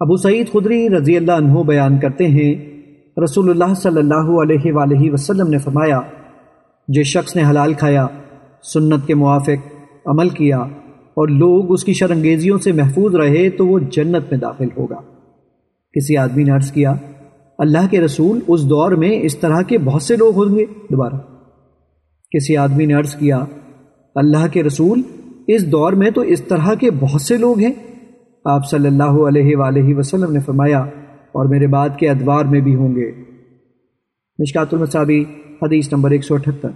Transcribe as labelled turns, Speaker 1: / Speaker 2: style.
Speaker 1: ابو سعید خدری رضی اللہ عنہ بیان کرتے ہیں، رسول اللہ صلی اللہ علیہ وآلہ وسلم نے فرمایا، جس شخص نے حلال کھایا، سنت کے موافق، عمل کیا، اور لوگ اس کی شرنگیزیوں سے محفوظ رہے، تو وہ جنت میں داخل ہوگا۔ کسی آدمی نے عرض کیا، اللہ کے رسول اس دور میں اس طرح کے بہت سے لوگ ہوں گے؟ دوبارہ۔ کسی آدمی نے عرض کیا، اللہ کے رسول اس دور میں تو اس طرح کے بہت سے لوگ ہیں۔ آپ صلی اللہ علیہ وآلہ وسلم نے فرمایا، اور میرے بعد کے ادوار میں بھی ہوں گے۔ مشکات المصابی، حدیث نمبر ایک سو اٹھتر۔